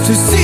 to see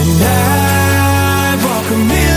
And I walk a million